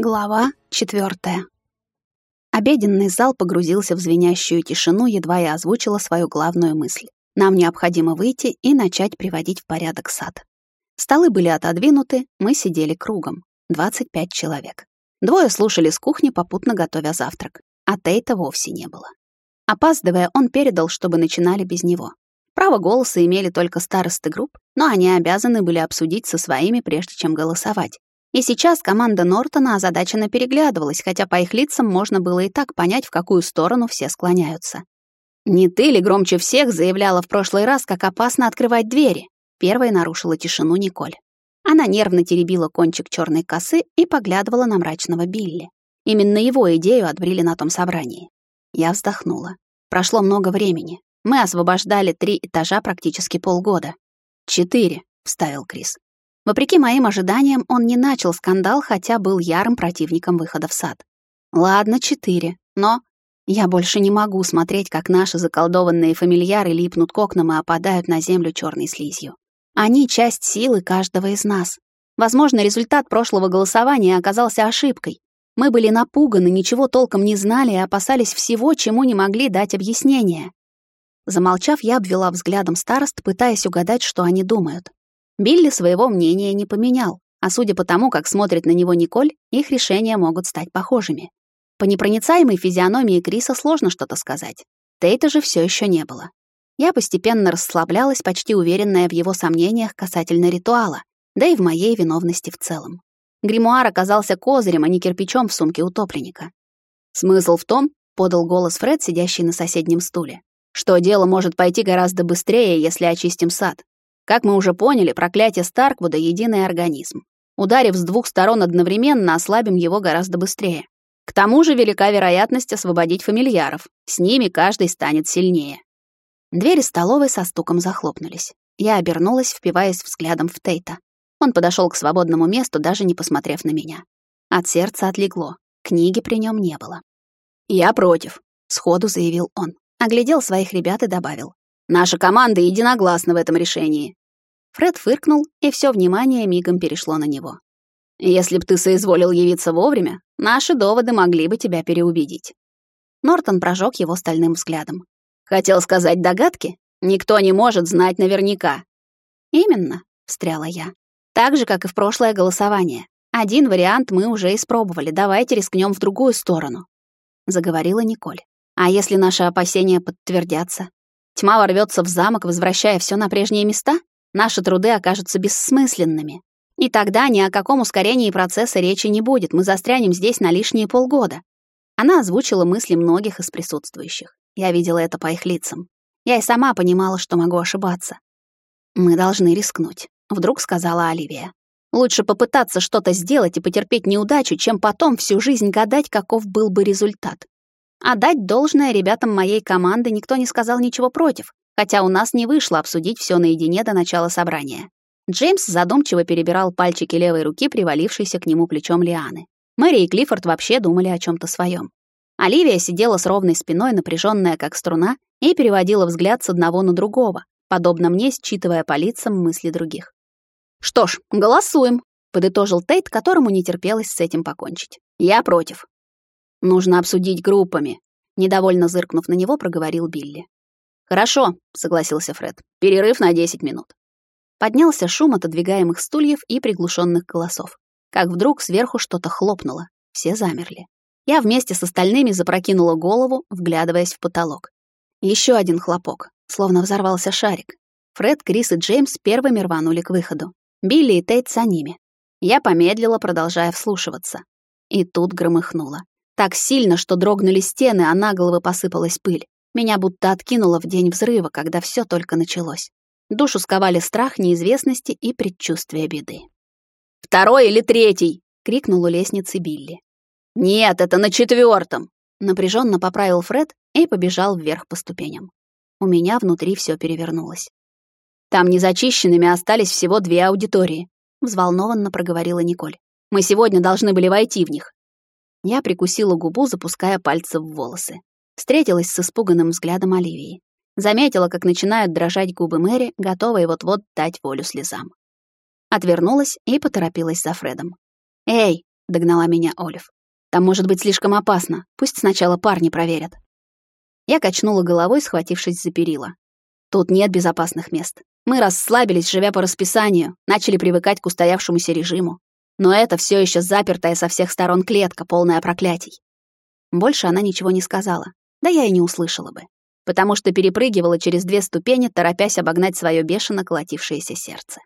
Глава четвертая. Обеденный зал погрузился в звенящую тишину, едва я озвучила свою главную мысль. Нам необходимо выйти и начать приводить в порядок сад. Столы были отодвинуты, мы сидели кругом. 25 человек. Двое слушали с кухни, попутно готовя завтрак. А Тейта вовсе не было. Опаздывая, он передал, чтобы начинали без него. Право голоса имели только старосты групп, но они обязаны были обсудить со своими, прежде чем голосовать. И сейчас команда Нортона озадаченно переглядывалась, хотя по их лицам можно было и так понять, в какую сторону все склоняются. «Не ты ли громче всех заявляла в прошлый раз, как опасно открывать двери?» Первой нарушила тишину Николь. Она нервно теребила кончик черной косы и поглядывала на мрачного Билли. Именно его идею отбрили на том собрании. Я вздохнула. Прошло много времени. Мы освобождали три этажа практически полгода. «Четыре», — вставил Крис. Вопреки моим ожиданиям, он не начал скандал, хотя был ярым противником выхода в сад. Ладно, четыре, но я больше не могу смотреть, как наши заколдованные фамильяры липнут к окнам и опадают на землю черной слизью. Они — часть силы каждого из нас. Возможно, результат прошлого голосования оказался ошибкой. Мы были напуганы, ничего толком не знали и опасались всего, чему не могли дать объяснение. Замолчав, я обвела взглядом старост, пытаясь угадать, что они думают. Билли своего мнения не поменял, а судя по тому, как смотрит на него Николь, их решения могут стать похожими. По непроницаемой физиономии Криса сложно что-то сказать. Тейта же все еще не было. Я постепенно расслаблялась, почти уверенная в его сомнениях касательно ритуала, да и в моей виновности в целом. Гримуар оказался козырем, а не кирпичом в сумке утопленника. «Смысл в том», — подал голос Фред, сидящий на соседнем стуле, «что дело может пойти гораздо быстрее, если очистим сад. Как мы уже поняли, проклятие Старквуда — единый организм. Ударив с двух сторон одновременно, ослабим его гораздо быстрее. К тому же велика вероятность освободить фамильяров. С ними каждый станет сильнее. Двери столовой со стуком захлопнулись. Я обернулась, впиваясь взглядом в Тейта. Он подошел к свободному месту, даже не посмотрев на меня. От сердца отлегло. Книги при нем не было. «Я против», — сходу заявил он. Оглядел своих ребят и добавил. «Наша команда единогласна в этом решении. Фред фыркнул, и все внимание мигом перешло на него. «Если б ты соизволил явиться вовремя, наши доводы могли бы тебя переубедить». Нортон прожег его стальным взглядом. «Хотел сказать догадки? Никто не может знать наверняка». «Именно», — встряла я. «Так же, как и в прошлое голосование. Один вариант мы уже испробовали, давайте рискнем в другую сторону», — заговорила Николь. «А если наши опасения подтвердятся? Тьма ворвется в замок, возвращая все на прежние места?» наши труды окажутся бессмысленными. И тогда ни о каком ускорении процесса речи не будет, мы застрянем здесь на лишние полгода. Она озвучила мысли многих из присутствующих. Я видела это по их лицам. Я и сама понимала, что могу ошибаться. «Мы должны рискнуть», — вдруг сказала Оливия. «Лучше попытаться что-то сделать и потерпеть неудачу, чем потом всю жизнь гадать, каков был бы результат. А дать должное ребятам моей команды никто не сказал ничего против хотя у нас не вышло обсудить все наедине до начала собрания. Джеймс задумчиво перебирал пальчики левой руки, привалившейся к нему плечом Лианы. Мэри и Клиффорд вообще думали о чем то своем. Оливия сидела с ровной спиной, напряженная как струна, и переводила взгляд с одного на другого, подобно мне, считывая по лицам мысли других. «Что ж, голосуем», — подытожил Тейт, которому не терпелось с этим покончить. «Я против». «Нужно обсудить группами», — недовольно зыркнув на него, проговорил Билли. «Хорошо», — согласился Фред. «Перерыв на 10 минут». Поднялся шум отодвигаемых стульев и приглушенных голосов. Как вдруг сверху что-то хлопнуло. Все замерли. Я вместе с остальными запрокинула голову, вглядываясь в потолок. Еще один хлопок, словно взорвался шарик. Фред, Крис и Джеймс первыми рванули к выходу. Билли и Тейт за ними. Я помедлила, продолжая вслушиваться. И тут громыхнуло. Так сильно, что дрогнули стены, а на головы посыпалась пыль. Меня будто откинуло в день взрыва, когда все только началось. Душу сковали страх неизвестности и предчувствие беды. «Второй или третий?» — крикнул у лестницы Билли. «Нет, это на четвертом!» — напряженно поправил Фред и побежал вверх по ступеням. У меня внутри все перевернулось. «Там незачищенными остались всего две аудитории», — взволнованно проговорила Николь. «Мы сегодня должны были войти в них». Я прикусила губу, запуская пальцы в волосы. Встретилась с испуганным взглядом Оливии. Заметила, как начинают дрожать губы Мэри, готовые вот-вот дать волю слезам. Отвернулась и поторопилась за Фредом. «Эй, — догнала меня Олив. «Там может быть слишком опасно. Пусть сначала парни проверят». Я качнула головой, схватившись за перила. «Тут нет безопасных мест. Мы расслабились, живя по расписанию, начали привыкать к устоявшемуся режиму. Но это все еще запертая со всех сторон клетка, полная проклятий». Больше она ничего не сказала. Да я и не услышала бы. Потому что перепрыгивала через две ступени, торопясь обогнать свое бешено колотившееся сердце.